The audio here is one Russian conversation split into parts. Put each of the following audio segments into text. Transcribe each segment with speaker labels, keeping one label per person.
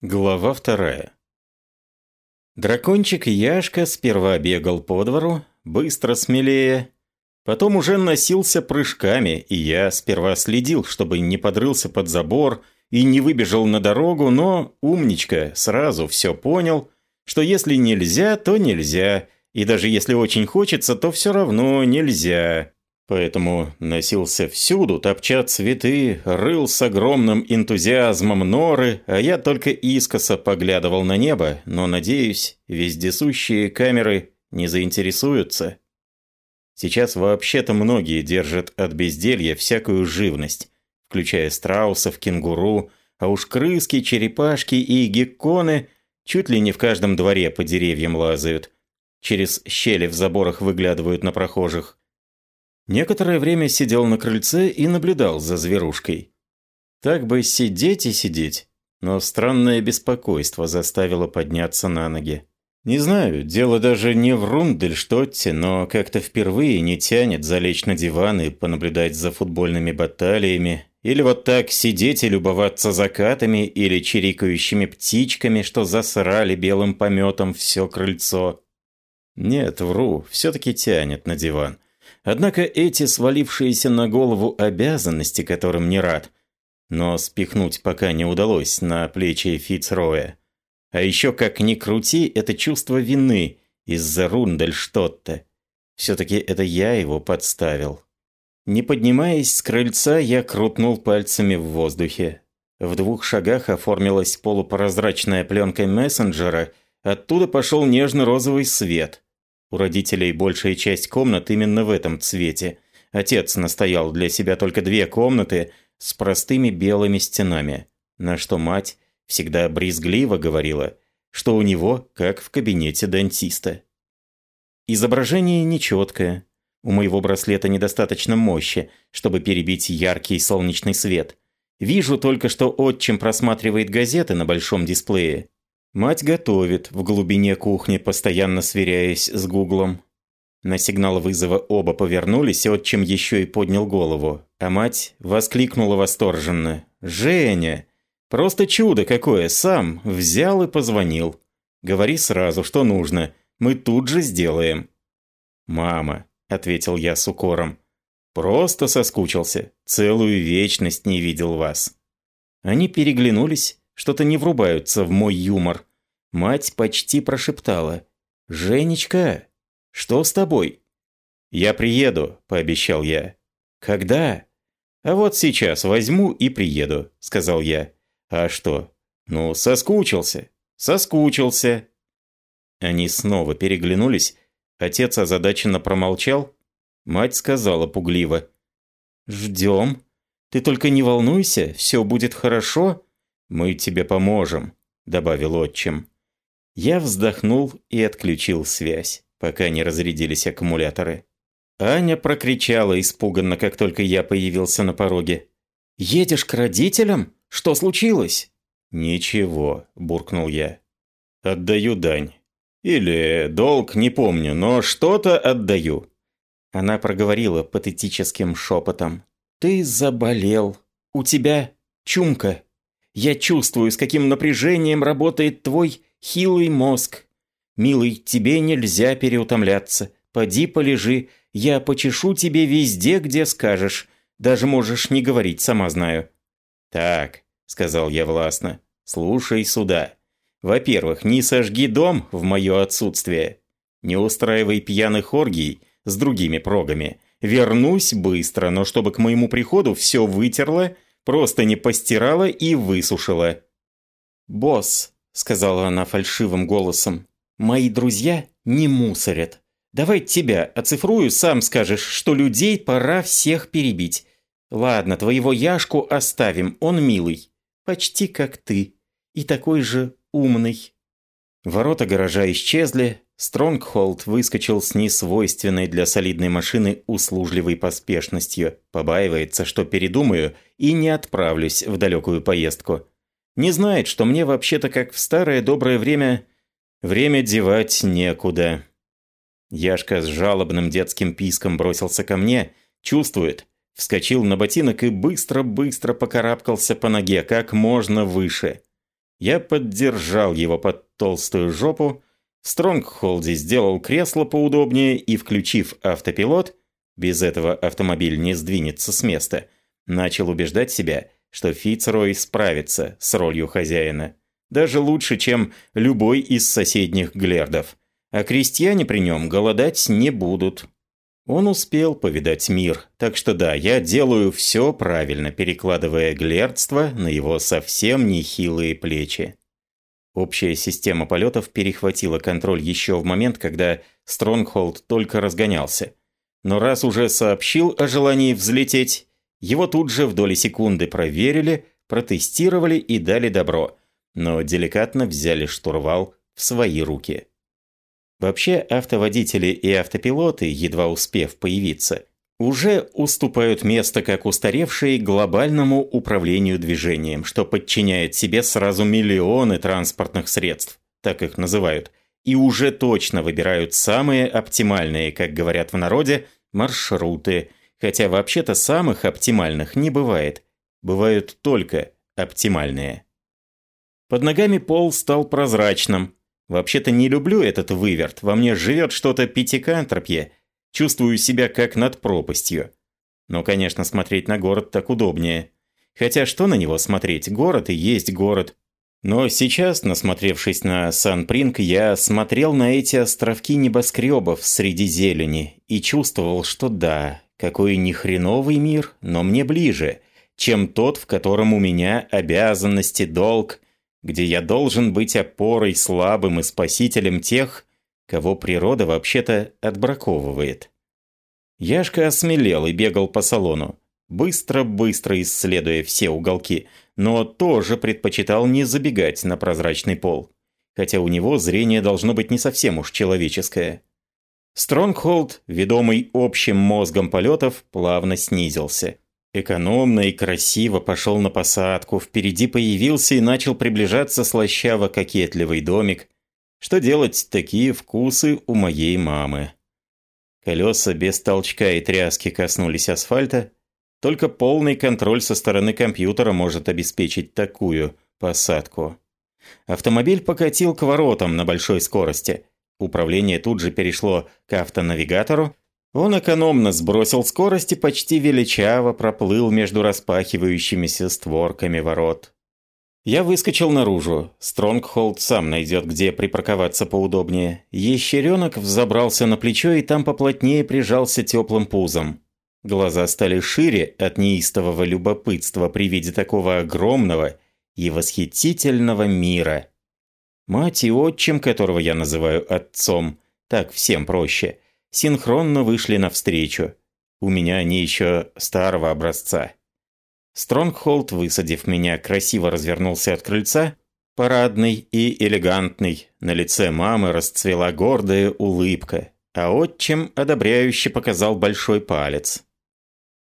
Speaker 1: Глава вторая. Дракончик Яшка сперва бегал по двору, быстро смелее, потом уже носился прыжками, и я сперва следил, чтобы не подрылся под забор и не выбежал на дорогу, но умничка сразу все понял, что если нельзя, то нельзя, и даже если очень хочется, то все равно нельзя. Поэтому носился всюду, топча цветы, рыл с огромным энтузиазмом норы, а я только искоса поглядывал на небо, но, надеюсь, вездесущие камеры не заинтересуются. Сейчас вообще-то многие держат от безделья всякую живность, включая страусов, кенгуру, а уж крыски, черепашки и гекконы чуть ли не в каждом дворе по деревьям лазают, через щели в заборах выглядывают на прохожих. Некоторое время сидел на крыльце и наблюдал за зверушкой. Так бы сидеть и сидеть, но странное беспокойство заставило подняться на ноги. Не знаю, дело даже не в Рундельштотте, но как-то впервые не тянет залечь на диван и понаблюдать за футбольными баталиями, или вот так сидеть и любоваться закатами или чирикающими птичками, что засрали белым пометом все крыльцо. Нет, вру, все-таки тянет на диван. Однако эти свалившиеся на голову обязанности, которым не рад, но спихнуть пока не удалось на плечи Фицроя. А еще как ни крути, это чувство вины из-за Рундельштотта. Все-таки это я его подставил. Не поднимаясь с крыльца, я крутнул пальцами в воздухе. В двух шагах оформилась полупрозрачная пленка мессенджера, оттуда пошел нежно-розовый свет – у родителей большая часть комнат именно в этом цвете. Отец настоял для себя только две комнаты с простыми белыми стенами, на что мать всегда брезгливо говорила, что у него как в кабинете дантиста. Изображение нечеткое. У моего браслета недостаточно мощи, чтобы перебить яркий солнечный свет. Вижу только, что отчим просматривает газеты на большом дисплее. Мать готовит в глубине кухни, постоянно сверяясь с гуглом. На сигнал вызова оба повернулись, отчим еще и поднял голову. А мать воскликнула восторженно. «Женя! Просто чудо какое! Сам взял и позвонил. Говори сразу, что нужно. Мы тут же сделаем». «Мама», — ответил я с укором. «Просто соскучился. Целую вечность не видел вас». Они переглянулись, что-то не врубаются в мой юмор. Мать почти прошептала. «Женечка, что с тобой?» «Я приеду», – пообещал я. «Когда?» «А вот сейчас возьму и приеду», – сказал я. «А что?» «Ну, соскучился. Соскучился». Они снова переглянулись. Отец озадаченно промолчал. Мать сказала пугливо. «Ждем. Ты только не волнуйся, все будет хорошо. «Мы тебе поможем», – добавил отчим. Я вздохнул и отключил связь, пока не разрядились аккумуляторы. Аня прокричала испуганно, как только я появился на пороге. «Едешь к родителям? Что случилось?» «Ничего», – буркнул я. «Отдаю дань. Или долг, не помню, но что-то отдаю». Она проговорила патетическим шепотом. «Ты заболел. У тебя чумка». Я чувствую, с каким напряжением работает твой хилый мозг. Милый, тебе нельзя переутомляться. Поди полежи, я почешу тебе везде, где скажешь. Даже можешь не говорить, сама знаю». «Так», — сказал я властно, — «слушай сюда. Во-первых, не сожги дом в мое отсутствие. Не устраивай пьяных оргий с другими прогами. Вернусь быстро, но чтобы к моему приходу все вытерло Просто не постирала и высушила. «Босс», — сказала она фальшивым голосом, — «мои друзья не мусорят. Давай тебя оцифрую, сам скажешь, что людей пора всех перебить. Ладно, твоего Яшку оставим, он милый. Почти как ты. И такой же умный». Ворота гаража исчезли, Стронгхолд выскочил с несвойственной для солидной машины услужливой поспешностью. Побаивается, что передумаю и не отправлюсь в далекую поездку. Не знает, что мне вообще-то как в старое доброе время... Время девать некуда. Яшка с жалобным детским писком бросился ко мне, чувствует, вскочил на ботинок и быстро-быстро покарабкался по ноге как можно выше. Я поддержал его под толстую жопу, Стронгхолди сделал кресло поудобнее и, включив автопилот, без этого автомобиль не сдвинется с места, начал убеждать себя, что Фицрой справится с ролью хозяина. Даже лучше, чем любой из соседних глердов. А крестьяне при нем голодать не будут. Он успел повидать мир, так что да, я делаю все правильно, перекладывая глердство на его совсем нехилые плечи. Общая система полетов перехватила контроль еще в момент, когда Стронгхолд только разгонялся. Но раз уже сообщил о желании взлететь, его тут же в доли секунды проверили, протестировали и дали добро, но деликатно взяли штурвал в свои руки. Вообще, автоводители и автопилоты, едва успев появиться, уже уступают место как устаревшие глобальному управлению движением, что подчиняет себе сразу миллионы транспортных средств, так их называют, и уже точно выбирают самые оптимальные, как говорят в народе, маршруты, хотя вообще-то самых оптимальных не бывает, бывают только оптимальные. Под ногами пол стал прозрачным, Вообще-то не люблю этот выверт, во мне живет что-то пятикантропье, чувствую себя как над пропастью. Но, конечно, смотреть на город так удобнее. Хотя что на него смотреть, город и есть город. Но сейчас, насмотревшись на Сан-Принг, я смотрел на эти островки небоскребов среди зелени и чувствовал, что да, какой нехреновый мир, но мне ближе, чем тот, в котором у меня обязанности, долг – где я должен быть опорой слабым и спасителем тех, кого природа вообще-то отбраковывает. Яшка осмелел и бегал по салону, быстро-быстро исследуя все уголки, но тоже предпочитал не забегать на прозрачный пол, хотя у него зрение должно быть не совсем уж человеческое. Стронгхолд, ведомый общим мозгом полетов, плавно снизился – Экономно и красиво пошел на посадку, впереди появился и начал приближаться слащаво-кокетливый домик. Что делать, такие вкусы у моей мамы. Колеса без толчка и тряски коснулись асфальта. Только полный контроль со стороны компьютера может обеспечить такую посадку. Автомобиль покатил к воротам на большой скорости. Управление тут же перешло к автонавигатору, он экономно сбросил скорость и почти величаво проплыл между распахивающимися створками ворот. Я выскочил наружу. Стронгхолд сам найдет, где припарковаться поудобнее. Ещеренок взобрался на плечо и там поплотнее прижался теплым пузом. Глаза стали шире от неистового любопытства при виде такого огромного и восхитительного мира. Мать и отчим, которого я называю отцом, так всем проще – синхронно вышли навстречу. У меня они еще старого образца. Стронгхолд, высадив меня, красиво развернулся от крыльца, парадный и элегантный. На лице мамы расцвела гордая улыбка, а отчим одобряюще показал большой палец.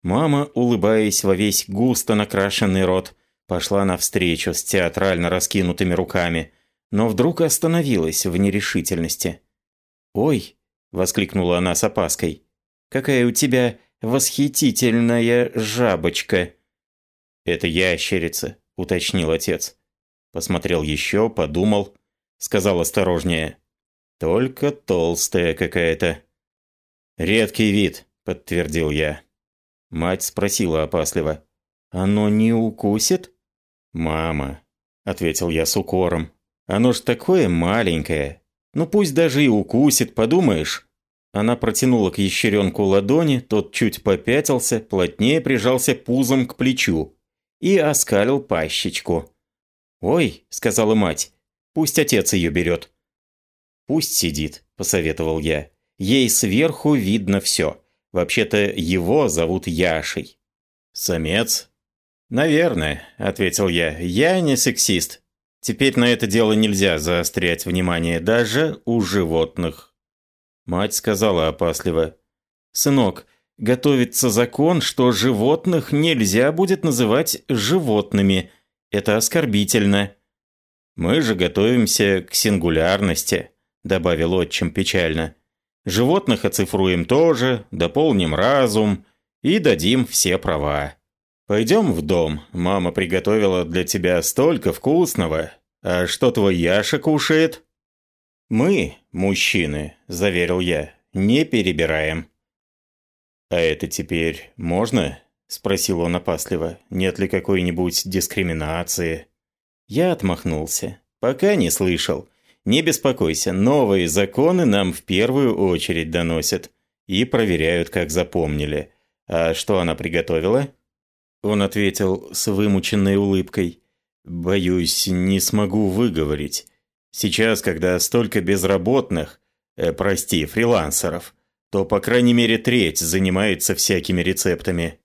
Speaker 1: Мама, улыбаясь во весь густо накрашенный рот, пошла навстречу с театрально раскинутыми руками, но вдруг остановилась в нерешительности. «Ой!» – воскликнула она с опаской. «Какая у тебя восхитительная жабочка!» «Это ящерица», – уточнил отец. Посмотрел еще, подумал, сказал осторожнее. «Только толстая какая-то». «Редкий вид», – подтвердил я. Мать спросила опасливо. «Оно не укусит?» «Мама», – ответил я с укором. «Оно ж такое маленькое, ну пусть даже и укусит, подумаешь. Она протянула к ящеренку ладони, тот чуть попятился, плотнее прижался пузом к плечу и оскалил пащечку. «Ой», — сказала мать, — «пусть отец ее берет». «Пусть сидит», — посоветовал я. «Ей сверху видно все. Вообще-то его зовут Яшей». «Самец?» «Наверное», — ответил я. «Я не сексист. Теперь на это дело нельзя заострять внимание даже у животных. Мать сказала опасливо. «Сынок, готовится закон, что животных нельзя будет называть животными. Это оскорбительно». «Мы же готовимся к сингулярности», – добавил отчим печально. «Животных оцифруем тоже, дополним разум и дадим все права». «Пойдем в дом. Мама приготовила для тебя столько вкусного. А что твой Яша кушает?» «Мы, мужчины», – заверил я, – «не перебираем». «А это теперь можно?» – спросил он опасливо. «Нет ли какой-нибудь дискриминации?» Я отмахнулся. «Пока не слышал. Не беспокойся, новые законы нам в первую очередь доносят и проверяют, как запомнили. А что она приготовила?» Он ответил с вымученной улыбкой. «Боюсь, не смогу выговорить. Сейчас, когда столько безработных, э, прости, фрилансеров, то, по крайней мере, треть занимается всякими рецептами».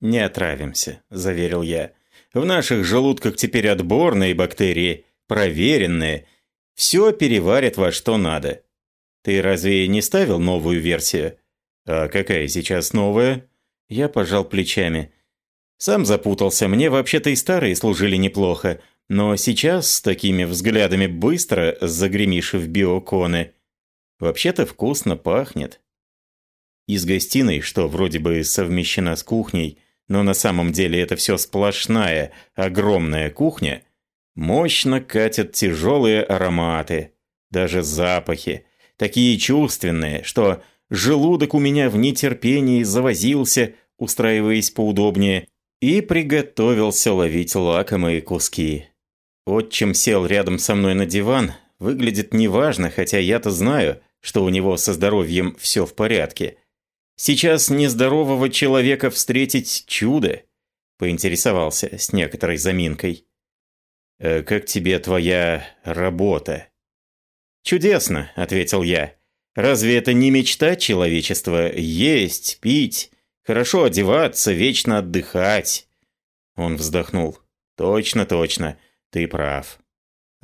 Speaker 1: «Не отравимся», – заверил я. «В наших желудках теперь отборные бактерии, проверенные. Все переварят во что надо. Ты разве не ставил новую версию?» «А какая сейчас новая?» Я пожал плечами. Сам запутался, мне вообще-то и старые служили неплохо, но сейчас с такими взглядами быстро загремишь в биоконы. Вообще-то вкусно пахнет. Из гостиной, что вроде бы совмещена с кухней, но на самом деле это все сплошная, огромная кухня, мощно катят тяжелые ароматы, даже запахи, такие чувственные, что желудок у меня в нетерпении завозился, устраиваясь поудобнее, и приготовился ловить лакомые куски. Отчим сел рядом со мной на диван, выглядит неважно, хотя я-то знаю, что у него со здоровьем все в порядке. Сейчас нездорового человека встретить чудо, поинтересовался с некоторой заминкой. «Э, «Как тебе твоя работа?» «Чудесно», — ответил я. «Разве это не мечта человечества? Есть, пить, хорошо одеваться, вечно отдыхать?» Он вздохнул. «Точно, точно. Ты прав.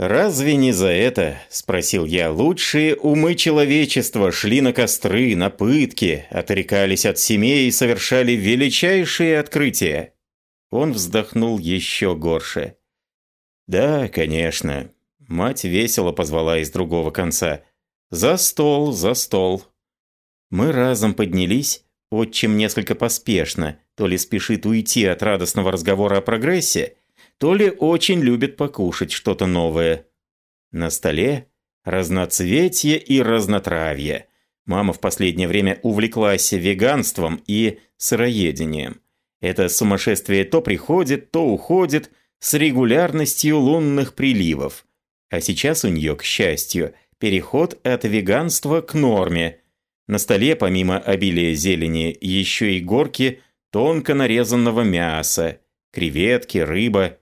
Speaker 1: «Разве не за это, — спросил я, — лучшие умы человечества шли на костры, на пытки, отрекались от семей и совершали величайшие открытия?» Он вздохнул еще горше. «Да, конечно». Мать весело позвала из другого конца. «За стол, за стол». Мы разом поднялись, отчим несколько поспешно, то ли спешит уйти от радостного разговора о прогрессе, то ли очень любит покушать что-то новое. На столе разноцветье и разнотравье. Мама в последнее время увлеклась веганством и сыроедением. Это сумасшествие то приходит, то уходит с регулярностью лунных приливов. А сейчас у нее, к счастью, переход от веганства к норме. На столе, помимо обилия зелени, еще и горки тонко нарезанного мяса, креветки, рыба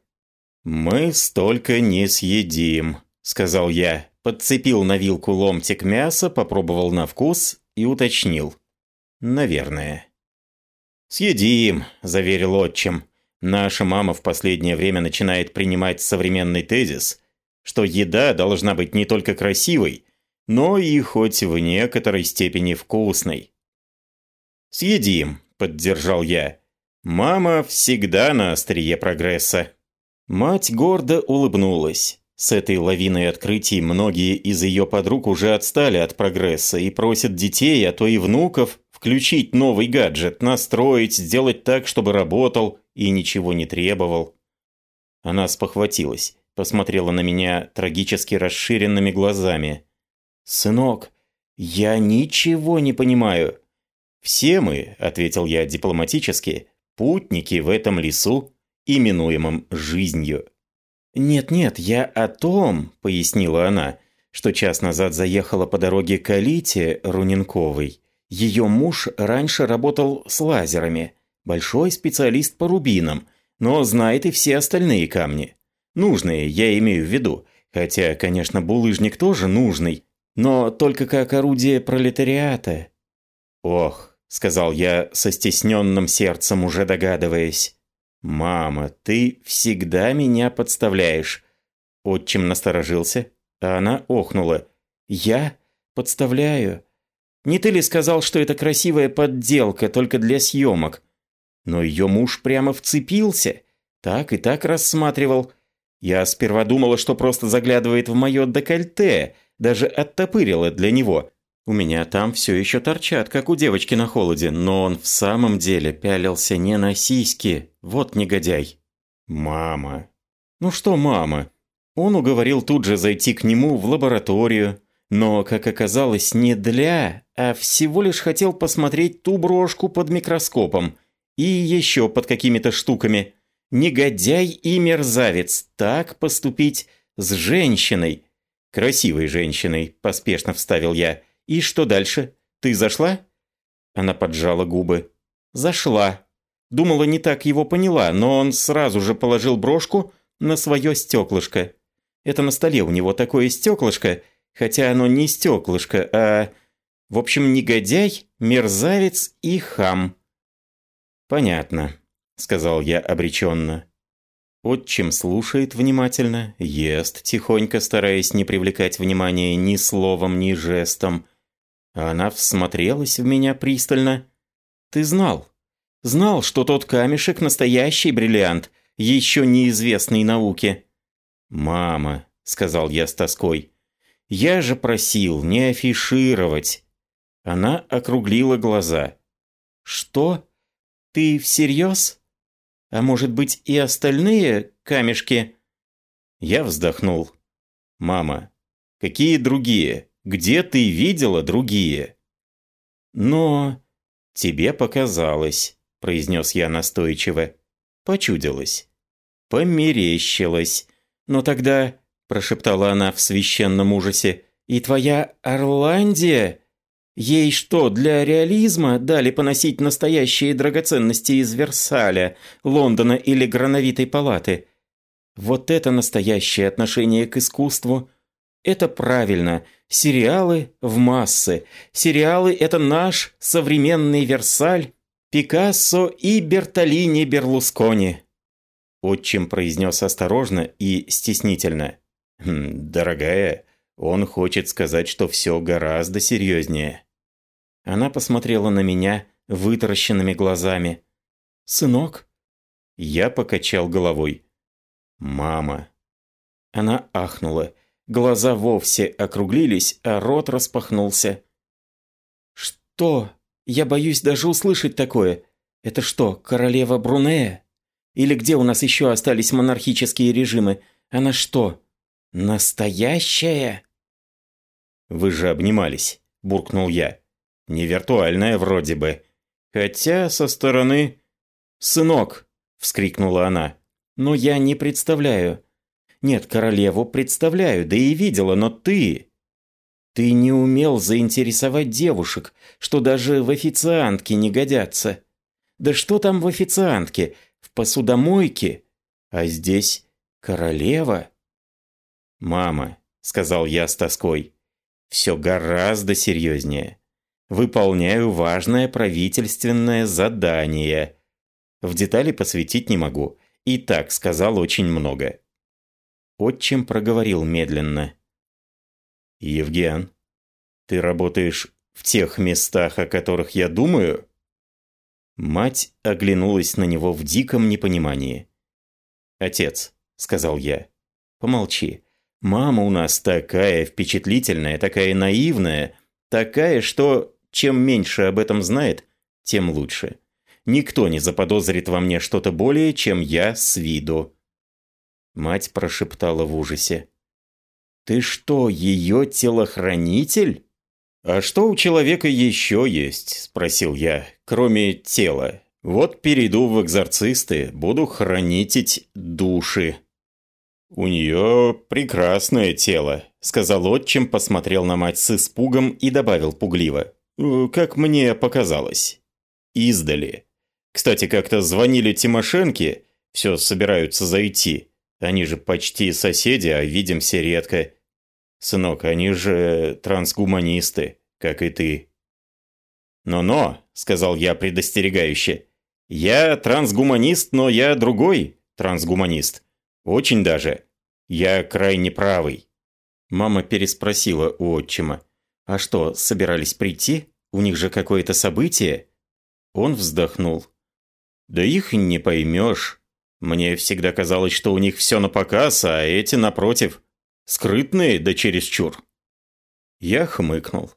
Speaker 1: «Мы столько не съедим», — сказал я. Подцепил на вилку ломтик мяса, попробовал на вкус и уточнил. «Наверное». «Съедим», – заверил отчим. «Наша мама в последнее время начинает принимать современный тезис, что еда должна быть не только красивой, но и хоть в некоторой степени вкусной». «Съедим», – поддержал я. «Мама всегда на острие прогресса». Мать гордо улыбнулась. С этой лавиной открытий многие из ее подруг уже отстали от прогресса и просят детей, а то и внуков, включить новый гаджет, настроить, сделать так, чтобы работал и ничего не требовал. Она спохватилась, посмотрела на меня трагически расширенными глазами. «Сынок, я ничего не понимаю». «Все мы», — ответил я дипломатически, — «путники в этом лесу именуемым жизнью. «Нет-нет, я о том», — пояснила она, что час назад заехала по дороге к Алите Руненковой. Ее муж раньше работал с лазерами, большой специалист по рубинам, но знает и все остальные камни. Нужные, я имею в виду, хотя, конечно, булыжник тоже нужный, но только как орудие пролетариата. «Ох», — сказал я со стесненным сердцем, уже догадываясь, «Мама, ты всегда меня подставляешь». Отчим насторожился, а она охнула. «Я? Подставляю? Не ты ли сказал, что это красивая подделка только для съемок?» Но ее муж прямо вцепился. Так и так рассматривал. Я сперва думала, что просто заглядывает в мое декольте, даже оттопырила для него. У меня там все еще торчат, как у девочки на холоде, но он в самом деле пялился не на сиськи. Вот негодяй. Мама. Ну что мама? Он уговорил тут же зайти к нему в лабораторию, но, как оказалось, не для, а всего лишь хотел посмотреть ту брошку под микроскопом и еще под какими-то штуками. Негодяй и мерзавец, так поступить с женщиной. Красивой женщиной, поспешно вставил я. И что дальше? Ты зашла? Она поджала губы. Зашла. Думала, не так его поняла, но он сразу же положил брошку на свое стеклышко. Это на столе у него такое стеклышко, хотя оно не стеклышко, а... В общем, негодяй, мерзавец и хам. «Понятно», — сказал я обреченно. Отчим слушает внимательно, ест тихонько, стараясь не привлекать внимания ни словом, ни жестом. Она всмотрелась в меня пристально. «Ты знал. Знал, что тот камешек – настоящий бриллиант, еще неизвестный науке». «Мама», – сказал я с тоской, – «я же просил не афишировать». Она округлила глаза. «Что? Ты всерьез? А может быть и остальные камешки?» Я вздохнул. «Мама, какие другие? Где ты видела другие?» «Но...» «Тебе показалось», – произнес я настойчиво. «Почудилось». «Померещилось. Но тогда...» – прошептала она в священном ужасе. «И твоя Орландия...» Ей что, для реализма дали поносить настоящие драгоценности из Версаля, Лондона или Грановитой палаты? Вот это настоящее отношение к искусству. Это правильно. Сериалы в массы. Сериалы – это наш современный Версаль, Пикассо и Бертолини Берлускони. Отчим произнес осторожно и стеснительно. «Хм, «Дорогая, он хочет сказать, что все гораздо серьезнее». Она посмотрела на меня вытаращенными глазами. «Сынок?» Я покачал головой. «Мама». Она ахнула. Глаза вовсе округлились, а рот распахнулся. «Что? Я боюсь даже услышать такое. Это что, королева Брунея? Или где у нас еще остались монархические режимы? Она что, настоящая?» «Вы же обнимались», – буркнул я. Не виртуальная вроде бы. Хотя со стороны... «Сынок!» – вскрикнула она. «Но я не представляю. Нет, королеву представляю, да и видела, но ты...» «Ты не умел заинтересовать девушек, что даже в официантке не годятся. Да что там в официантке? В посудомойке? А здесь королева?» «Мама», – сказал я с тоской, – «все гораздо серьезнее выполняю важное правительственное задание. В детали посвятить не могу. И так сказал очень много. Отчим проговорил медленно. «Евген, ты работаешь в тех местах, о которых я думаю?» Мать оглянулась на него в диком непонимании. «Отец», — сказал я, — «помолчи. Мама у нас такая впечатлительная, такая наивная, такая, что чем меньше об этом знает, тем лучше. Никто не заподозрит во мне что-то более, чем я с виду». Мать прошептала в ужасе. «Ты что, ее телохранитель?» «А что у человека еще есть?» – спросил я, кроме тела. «Вот перейду в экзорцисты, буду хранить души». «У нее прекрасное тело», – сказал отчим, посмотрел на мать с испугом и добавил пугливо. Э, как мне показалось. Издали. Кстати, как-то звонили Тимошенки, все собираются зайти. Они же почти соседи, а видимся редко. Сынок, они же трансгуманисты, как и ты. «Но-но», — сказал я предостерегающе, — «я трансгуманист, но я другой трансгуманист. Очень даже. Я крайне правый». Мама переспросила у отчима. «А что, собирались прийти? У них же какое-то событие?» Он вздохнул. «Да их не поймешь. Мне всегда казалось, что у них все на показ, а эти, напротив, скрытные да чересчур». Я хмыкнул.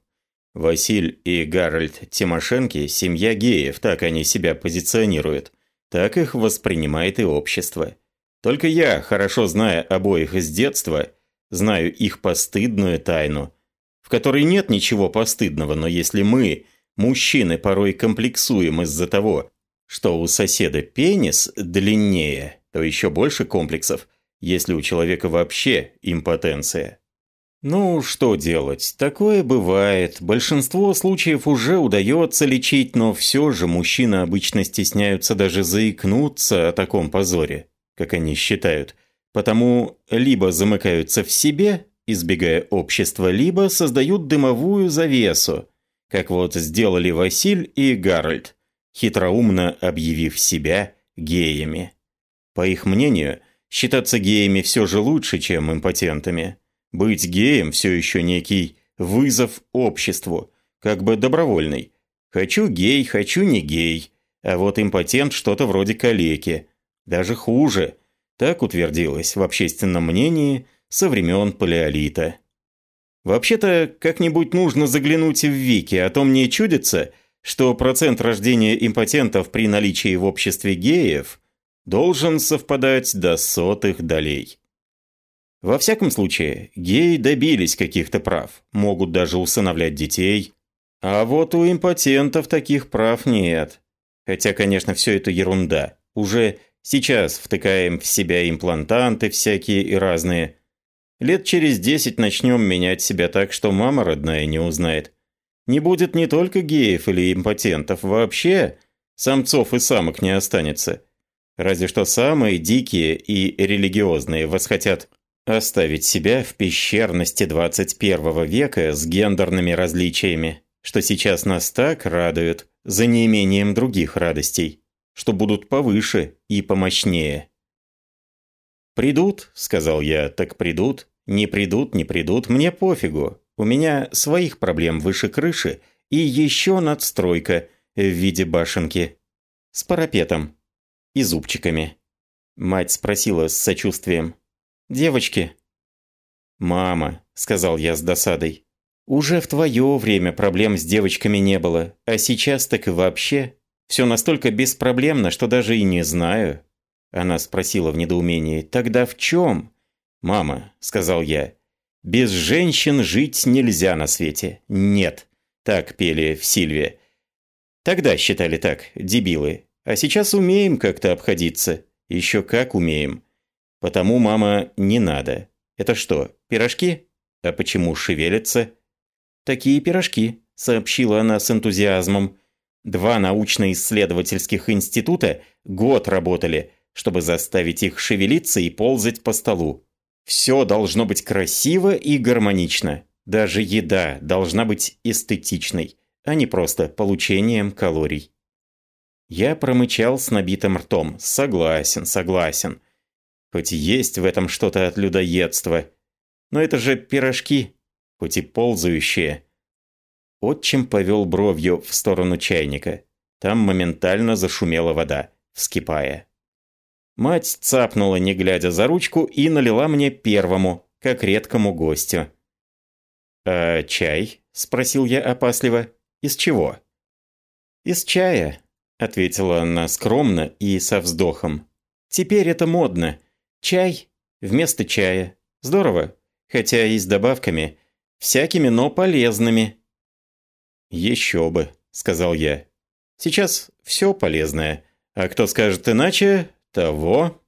Speaker 1: Василь и Гарольд Тимошенки – семья геев, так они себя позиционируют. Так их воспринимает и общество. Только я, хорошо зная обоих из детства, знаю их постыдную тайну, в которой нет ничего постыдного, но если мы, мужчины, порой комплексуем из-за того, что у соседа пенис длиннее, то еще больше комплексов, если у человека вообще импотенция. Ну, что делать? Такое бывает. Большинство случаев уже удается лечить, но все же мужчины обычно стесняются даже заикнуться о таком позоре, как они считают. Потому либо замыкаются в себе, избегая общества, либо создают дымовую завесу, как вот сделали Василь и Гарольд, хитроумно объявив себя геями. По их мнению, считаться геями все же лучше, чем импотентами. Быть геем все еще некий вызов обществу, как бы добровольный. Хочу гей, хочу не гей. А вот импотент что-то вроде калеки. Даже хуже. Так утвердилось в общественном мнении со времен палеолита. Вообще-то, как-нибудь нужно заглянуть в Вики, а то мне чудится, что процент рождения импотентов при наличии в обществе геев должен совпадать до сотых долей. Во всяком случае, геи добились каких-то прав, могут даже усыновлять детей. А вот у импотентов таких прав нет. Хотя, конечно, все это ерунда. Уже сейчас втыкаем в себя имплантанты всякие и разные. Лет через десять начнем менять себя так, что мама родная не узнает. Не будет не только геев или импотентов, вообще самцов и самок не останется. Разве что самые дикие и религиозные восхотят Оставить себя в пещерности 21 века с гендерными различиями, что сейчас нас так радует за неимением других радостей, что будут повыше и помощнее. «Придут», — сказал я, — «так придут. Не придут, не придут, мне пофигу. У меня своих проблем выше крыши и еще надстройка в виде башенки. С парапетом и зубчиками». Мать спросила с сочувствием. Девочки». «Мама», — сказал я с досадой, — «уже в твое время проблем с девочками не было, а сейчас так и вообще. Все настолько беспроблемно, что даже и не знаю». Она спросила в недоумении, «Тогда в чем?» «Мама», — сказал я, — «без женщин жить нельзя на свете. Нет». Так пели в Сильве. Тогда считали так, дебилы. А сейчас умеем как-то обходиться. Еще как умеем. Потому, мама, не надо. Это что, пирожки? А почему шевелятся? Такие пирожки, сообщила она с энтузиазмом. Два научно-исследовательских института год работали, чтобы заставить их шевелиться и ползать по столу. Все должно быть красиво и гармонично. Даже еда должна быть эстетичной, а не просто получением калорий. Я промычал с набитым ртом. Согласен, согласен. Хоть есть в этом что-то от людоедства. Но это же пирожки, хоть и ползающие. Отчим повел бровью в сторону чайника. Там моментально зашумела вода, вскипая. Мать цапнула, не глядя за ручку, и налила мне первому, как редкому гостю. «А чай?» – спросил я опасливо. «Из чего?» «Из чая», – ответила она скромно и со вздохом. «Теперь это модно. Чай вместо чая. Здорово. Хотя и с добавками. Всякими, но полезными. «Еще бы», — сказал я. «Сейчас все полезное. А кто скажет иначе, того